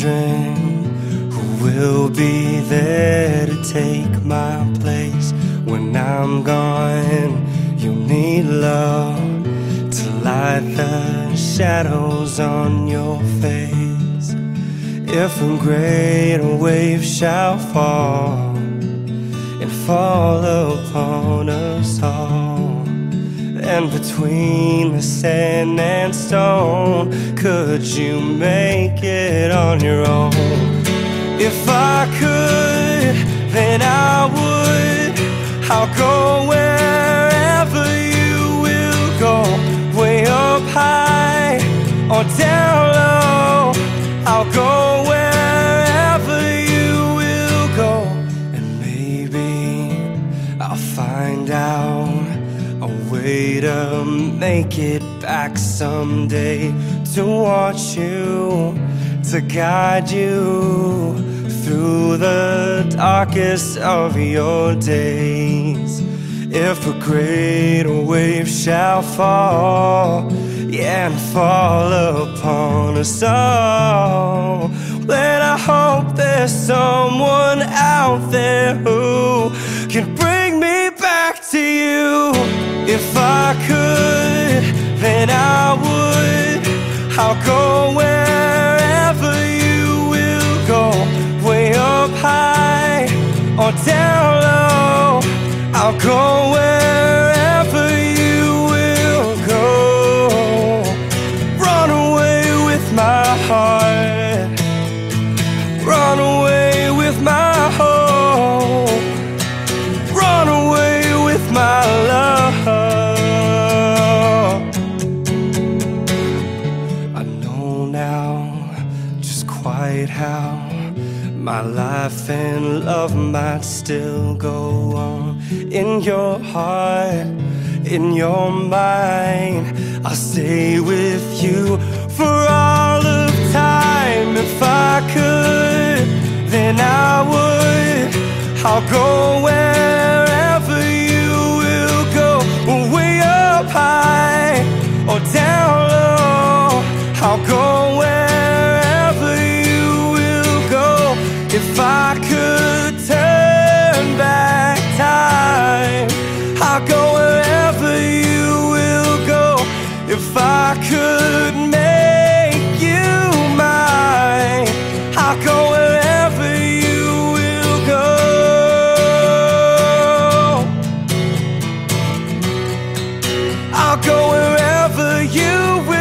children who will be there to take my place when I'm gone. You'll need love to light the shadows on your face. If a great wave shall fall and fall upon us all and between the sand and stone, could you make it on your own? If I could, then I would. I'll go wherever you will go, way up high or down low. I'll go wherever you will go, and maybe I'll find out way to make it back someday to watch you, to guide you through the darkest of your days. If a great wave shall fall, and fall upon us all, then I hope there's someone out there who If I could, then I would. I'll go wherever you will go, way up high or down low. I'll go wherever how my life and love might still go on in your heart, in your mind. I'll stay with you for all of time. If I could, then I would. I'll go wherever If I could make you mine, I'll go wherever you will go. I'll go wherever you will